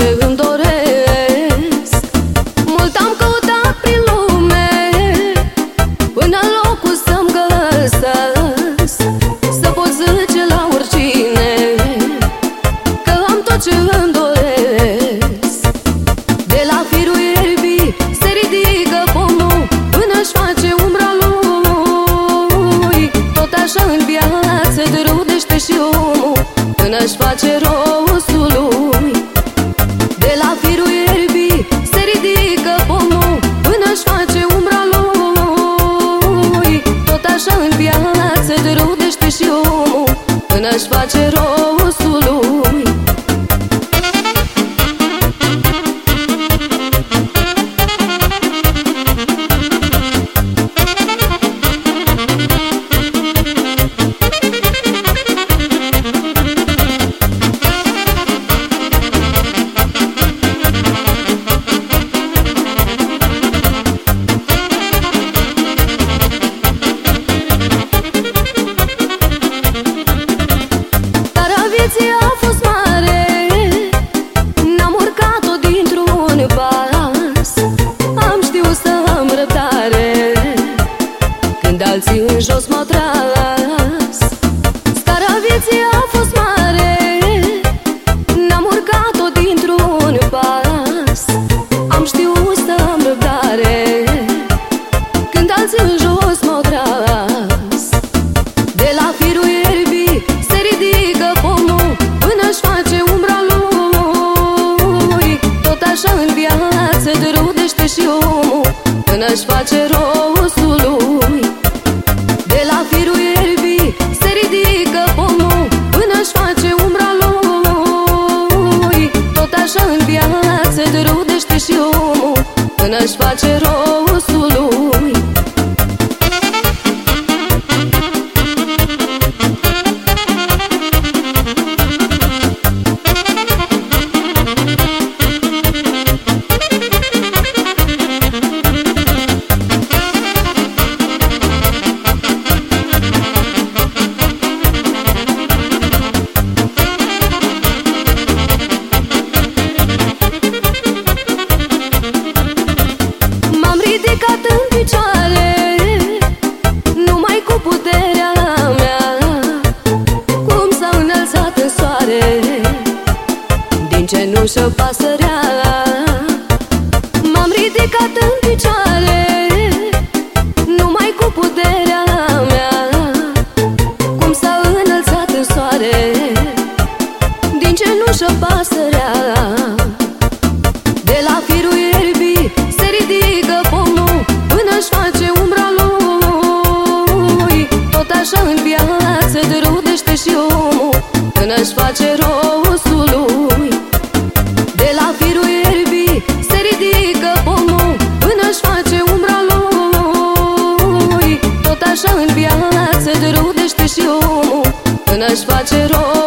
ce îmi doresc. Mult am căutat prin lume Până în locul să-mi găsesc. Să pot zice la oricine Că am tot ce îmi doresc. De la firul ierbii se ridică pomul Până-și face umbra lui. Tot așa în viață te rudește și omul Până-și face rău. Omul Până-și face rostul alții în jos m-au tras. Scara vieții a fost mare N-am urcat-o dintr-un pas. Am știut să am răbdare Când alții în jos m-au tras. De la firul ierbii se ridică pomul Până-și face umbra lui. Tot așa în viață rudește și omul Până-și face rostul lui Până-și face rostul Din cenușă pasărea. M-am ridicat în picioare Numai cu puterea mea. Cum s-a înălțat în soare Din cenușă pasărea. De la firul ierbii se ridică pomul Până-și face umbra lui. Tot așa în viață rudește și omul Până-și face Până-și face rostul